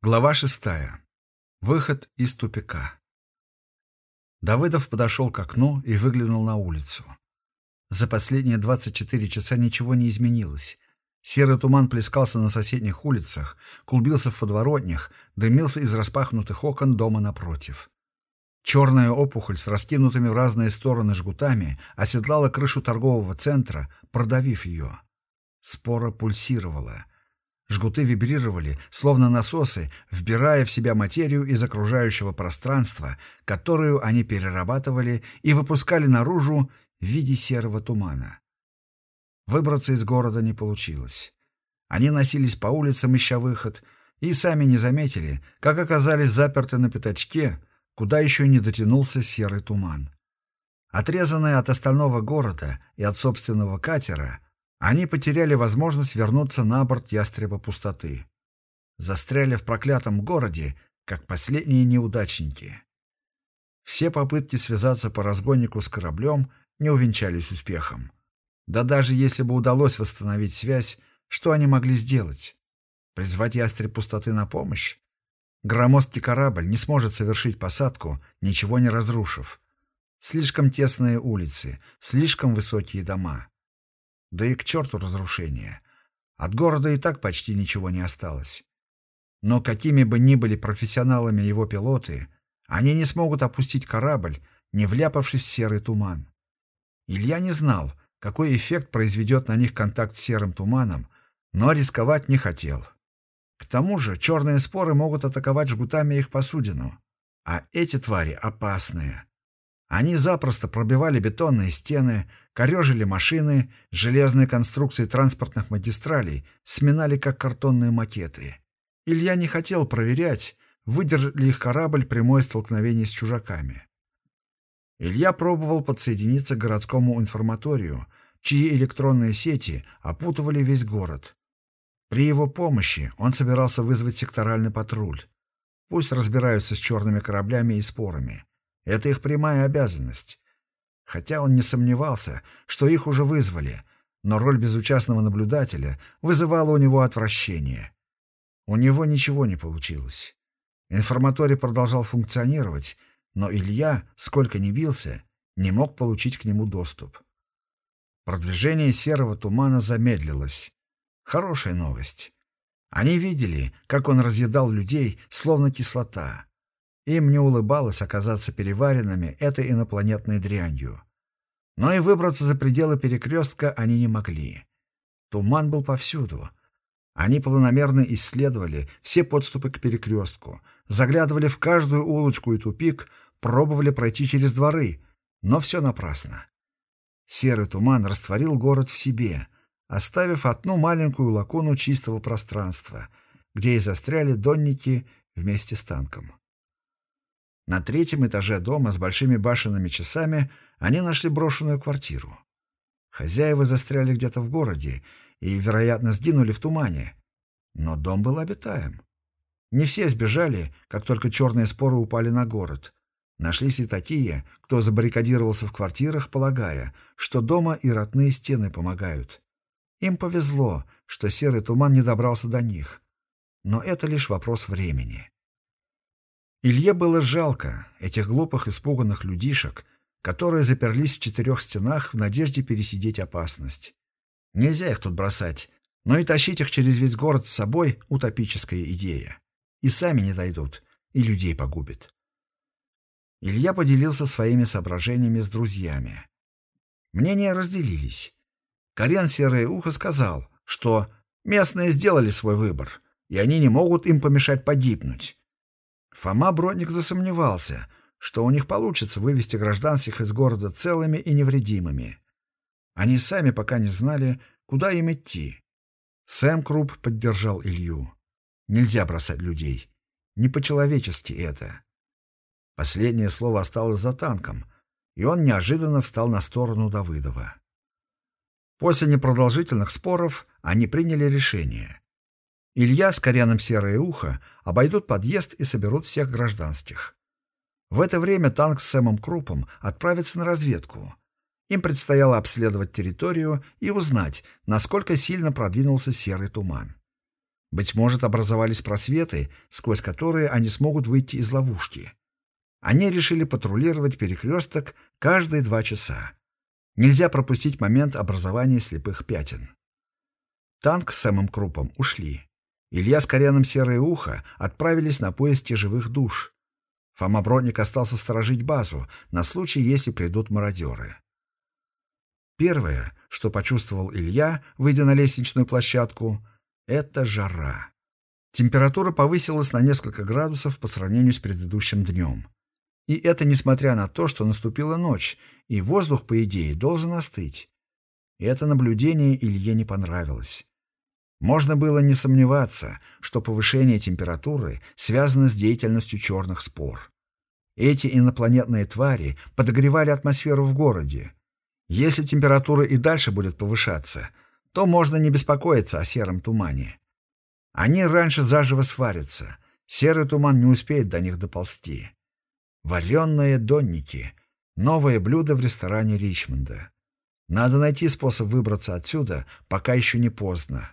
Глава шестая. Выход из тупика. Давыдов подошел к окну и выглянул на улицу. За последние 24 часа ничего не изменилось. Серый туман плескался на соседних улицах, клубился в подворотнях, дымился из распахнутых окон дома напротив. Черная опухоль с раскинутыми в разные стороны жгутами оседлала крышу торгового центра, продавив ее. Спора пульсировала — Жгуты вибрировали, словно насосы, вбирая в себя материю из окружающего пространства, которую они перерабатывали и выпускали наружу в виде серого тумана. Выбраться из города не получилось. Они носились по улицам, ища выход, и сами не заметили, как оказались заперты на пятачке, куда еще не дотянулся серый туман. Отрезанные от остального города и от собственного катера — они потеряли возможность вернуться на борт ястреба пустоты. Застряли в проклятом городе, как последние неудачники. Все попытки связаться по разгоннику с кораблем не увенчались успехом. Да даже если бы удалось восстановить связь, что они могли сделать? Призвать ястреб пустоты на помощь? Громоздкий корабль не сможет совершить посадку, ничего не разрушив. Слишком тесные улицы, слишком высокие дома. Да и к черту разрушения. От города и так почти ничего не осталось. Но какими бы ни были профессионалами его пилоты, они не смогут опустить корабль, не вляпавшись в серый туман. Илья не знал, какой эффект произведет на них контакт с серым туманом, но рисковать не хотел. К тому же черные споры могут атаковать жгутами их посудину, а эти твари опасные. Они запросто пробивали бетонные стены, корежили машины, железные конструкции транспортных магистралей сминали как картонные макеты. Илья не хотел проверять, выдержит ли их корабль прямое столкновение с чужаками. Илья пробовал подсоединиться к городскому информаторию, чьи электронные сети опутывали весь город. При его помощи он собирался вызвать секторальный патруль. Пусть разбираются с черными кораблями и спорами. Это их прямая обязанность. Хотя он не сомневался, что их уже вызвали, но роль безучастного наблюдателя вызывала у него отвращение. У него ничего не получилось. Информаторий продолжал функционировать, но Илья, сколько ни бился, не мог получить к нему доступ. Продвижение серого тумана замедлилось. Хорошая новость. Они видели, как он разъедал людей, словно кислота. Им не улыбалось оказаться переваренными этой инопланетной дрянью. Но и выбраться за пределы перекрестка они не могли. Туман был повсюду. Они планомерно исследовали все подступы к перекрестку, заглядывали в каждую улочку и тупик, пробовали пройти через дворы, но все напрасно. Серый туман растворил город в себе, оставив одну маленькую лакуну чистого пространства, где и застряли донники вместе с танком. На третьем этаже дома с большими башенными часами они нашли брошенную квартиру. Хозяева застряли где-то в городе и, вероятно, сгинули в тумане. Но дом был обитаем. Не все сбежали, как только черные споры упали на город. Нашлись и такие, кто забаррикадировался в квартирах, полагая, что дома и родные стены помогают. Им повезло, что серый туман не добрался до них. Но это лишь вопрос времени. Илье было жалко этих глупых испуганных людишек, которые заперлись в четырех стенах в надежде пересидеть опасность. Нельзя их тут бросать, но и тащить их через весь город с собой — утопическая идея. И сами не дойдут, и людей погубит. Илья поделился своими соображениями с друзьями. Мнения разделились. Карен Серое Ухо сказал, что местные сделали свой выбор, и они не могут им помешать погибнуть. Фома Бродник засомневался, что у них получится вывести гражданских из города целыми и невредимыми. Они сами пока не знали, куда им идти. Сэм Круп поддержал Илью. Нельзя бросать людей. Не по-человечески это. Последнее слово осталось за танком, и он неожиданно встал на сторону Давыдова. После непродолжительных споров они приняли решение. Илья с Коряном Серое Ухо обойдут подъезд и соберут всех гражданских. В это время танк с Сэмом Крупом отправится на разведку. Им предстояло обследовать территорию и узнать, насколько сильно продвинулся серый туман. Быть может, образовались просветы, сквозь которые они смогут выйти из ловушки. Они решили патрулировать перекресток каждые два часа. Нельзя пропустить момент образования слепых пятен. Танк с самым Крупом ушли. Илья с Корианом Серое Ухо отправились на поиски живых душ. Фома Бродник остался сторожить базу на случай, если придут мародеры. Первое, что почувствовал Илья, выйдя на лестничную площадку, это жара. Температура повысилась на несколько градусов по сравнению с предыдущим днем. И это несмотря на то, что наступила ночь, и воздух, по идее, должен остыть. Это наблюдение Илье не понравилось. Можно было не сомневаться, что повышение температуры связано с деятельностью черных спор. Эти инопланетные твари подогревали атмосферу в городе. Если температура и дальше будет повышаться, то можно не беспокоиться о сером тумане. Они раньше заживо сварятся, серый туман не успеет до них доползти. Вареные донники — новое блюдо в ресторане Ричмонда. Надо найти способ выбраться отсюда, пока еще не поздно.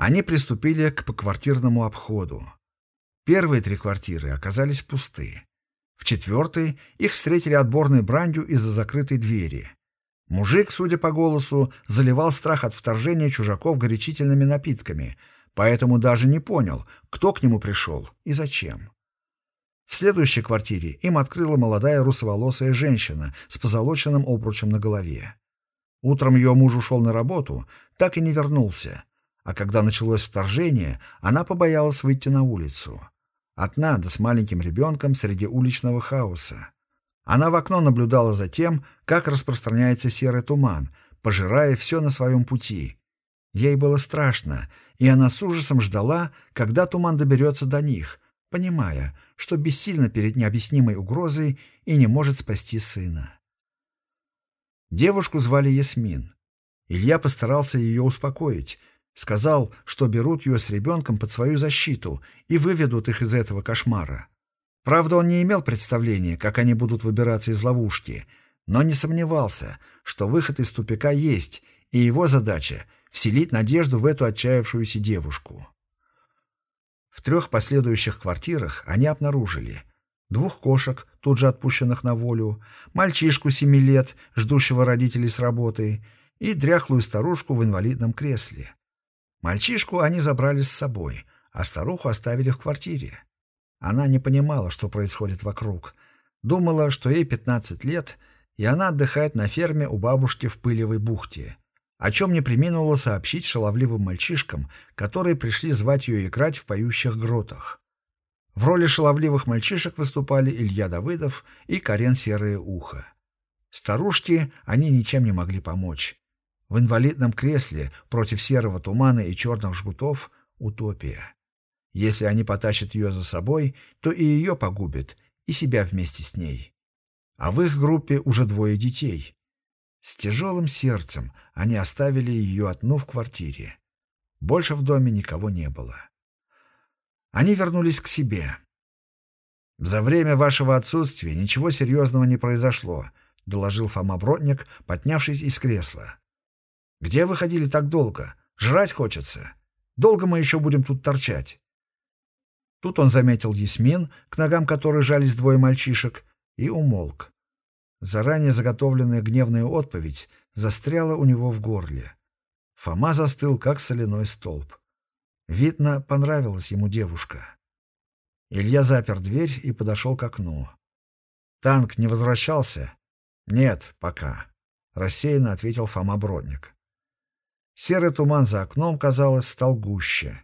Они приступили к поквартирному обходу. Первые три квартиры оказались пусты. В четвертой их встретили отборной бранью из-за закрытой двери. Мужик, судя по голосу, заливал страх от вторжения чужаков горячительными напитками, поэтому даже не понял, кто к нему пришел и зачем. В следующей квартире им открыла молодая русоволосая женщина с позолоченным обручем на голове. Утром ее муж ушел на работу, так и не вернулся, а когда началось вторжение, она побоялась выйти на улицу. Одна, да с маленьким ребенком среди уличного хаоса. Она в окно наблюдала за тем, как распространяется серый туман, пожирая все на своем пути. Ей было страшно, и она с ужасом ждала, когда туман доберется до них, понимая, что бессильна перед необъяснимой угрозой и не может спасти сына. Девушку звали Ясмин. Илья постарался ее успокоить, Сказал, что берут ее с ребенком под свою защиту и выведут их из этого кошмара. Правда, он не имел представления, как они будут выбираться из ловушки, но не сомневался, что выход из тупика есть, и его задача — вселить надежду в эту отчаявшуюся девушку. В трех последующих квартирах они обнаружили двух кошек, тут же отпущенных на волю, мальчишку семи лет, ждущего родителей с работы, и дряхлую старушку в инвалидном кресле. Мальчишку они забрали с собой, а старуху оставили в квартире. Она не понимала, что происходит вокруг. Думала, что ей 15 лет, и она отдыхает на ферме у бабушки в Пылевой бухте, о чем не приминула сообщить шаловливым мальчишкам, которые пришли звать ее играть в поющих гротах. В роли шаловливых мальчишек выступали Илья Давыдов и Карен Серое Ухо. Старушке они ничем не могли помочь. В инвалидном кресле против серого тумана и черных жгутов — утопия. Если они потащат ее за собой, то и ее погубят, и себя вместе с ней. А в их группе уже двое детей. С тяжелым сердцем они оставили ее одну в квартире. Больше в доме никого не было. Они вернулись к себе. «За время вашего отсутствия ничего серьезного не произошло», — доложил Фома Бродник, поднявшись из кресла. Где вы ходили так долго? Жрать хочется. Долго мы еще будем тут торчать?» Тут он заметил Ясмин, к ногам которой жались двое мальчишек, и умолк. Заранее заготовленная гневная отповедь застряла у него в горле. Фома застыл, как соляной столб. Видно, понравилась ему девушка. Илья запер дверь и подошел к окну. «Танк не возвращался?» «Нет, пока», — рассеянно ответил Фома Бродник. Серый туман за окном, казалось, стал гуще.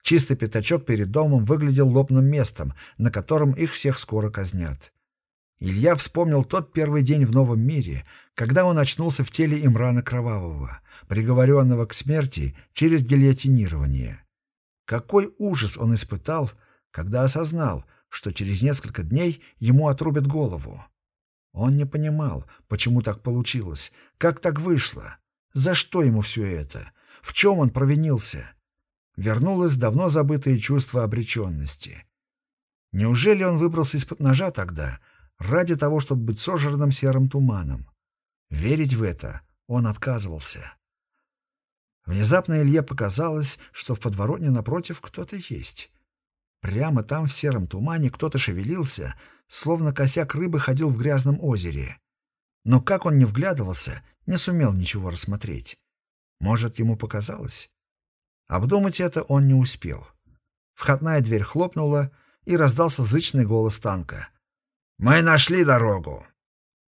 Чистый пятачок перед домом выглядел лобным местом, на котором их всех скоро казнят. Илья вспомнил тот первый день в новом мире, когда он очнулся в теле Имрана Кровавого, приговоренного к смерти через гильотинирование. Какой ужас он испытал, когда осознал, что через несколько дней ему отрубят голову. Он не понимал, почему так получилось, как так вышло. За что ему все это? В чем он провинился? Вернулось давно забытое чувство обреченности. Неужели он выбрался из-под ножа тогда, ради того, чтобы быть сожранным серым туманом? Верить в это он отказывался. Внезапно Илье показалось, что в подворотне напротив кто-то есть. Прямо там в сером тумане кто-то шевелился, словно косяк рыбы ходил в грязном озере. Но как он не вглядывался, не сумел ничего рассмотреть. Может, ему показалось? Обдумать это он не успел. Входная дверь хлопнула, и раздался зычный голос танка. «Мы нашли дорогу!